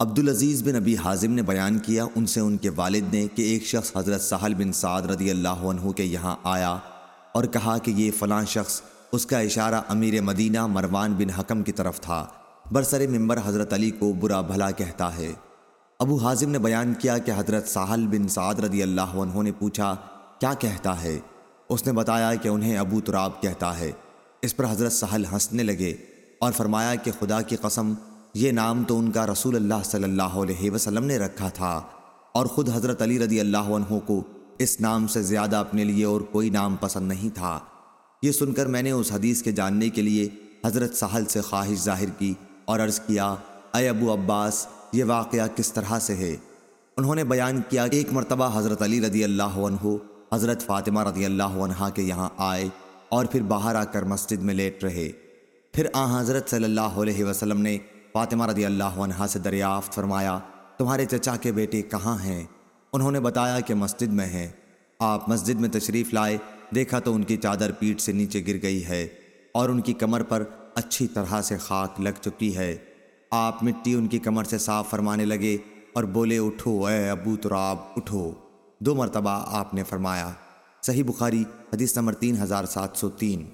عبدالعزیز بن ابی حازم نے بیان کیا، ان سے ان کے والد نے کہ ایک شخص حضرت سہل بن سعد رضی اللہ عنہ کے یہاں آیا اور کہا کہ یہ فلاں شخص اس کا اشارہ امیر مدینہ مروان بن حکم کی طرف تھا۔ برسر ممبر حضرت علی کو برا بھلا کہتا ہے۔ ابو حازم نے بیان کیا کہ حضرت ساحل بن سعد رضی اللہ عنہ نے پوچھا، کیا کہتا ہے؟ اس نے بتایا کہ انہیں ابو تراب کہتا ہے۔ اس پر حضرت سہل ہنسنے لگے اور فرمایا کہ خدا کی قسم یہ نام تو ان کا رسول اللہ صلی اللہ علیہ وسلم نے رکھا تھا اور خود حضرت علی رضی اللہ عنہ کو اس نام سے زیادہ اپنے لیے اور کوئی نام پسند نہیں تھا۔ یہ سن کر میں نے اس حدیث کے جاننے کے لیے حضرت سہل سے خواہش ظاہر کی اور عرض کیا، اے ابو عباس، یہ واقعہ کس طرح سے ہے؟ انہوں نے بیان کیا کہ ایک مرتبہ حضرت علی رضی اللہ عنہ حضرت فاطمہ رضی اللہ عنہ کے یہاں آئے اور پھر باہر آ کر مسجد میں لیٹ رہے۔ پھر آ حضرت صلی اللہ علیہ وسلم نے فاطمہ رضی اللہ عنہ سے دریافت فرمایا، تمہارے چچا کے بیٹے کہاں ہیں؟ انہوں نے بتایا کہ مسجد میں ہیں۔ آپ مسجد میں تشریف لائے، دیکھا تو ان کی چادر پیٹ سے نیچے گر گئی ہے اور ان کی کمر پر اچھی طرح سے خاک لگ چکی ہے۔ آپ مٹی ان کی کمر سے صاف فرمانے لگے اور بولے، اٹھو، اے ابو تراب، اٹھو۔ دو مرتبہ آپ نے فرمایا۔ صحیح بخاری، حدیث نمبر تین ہزار سات سو تین۔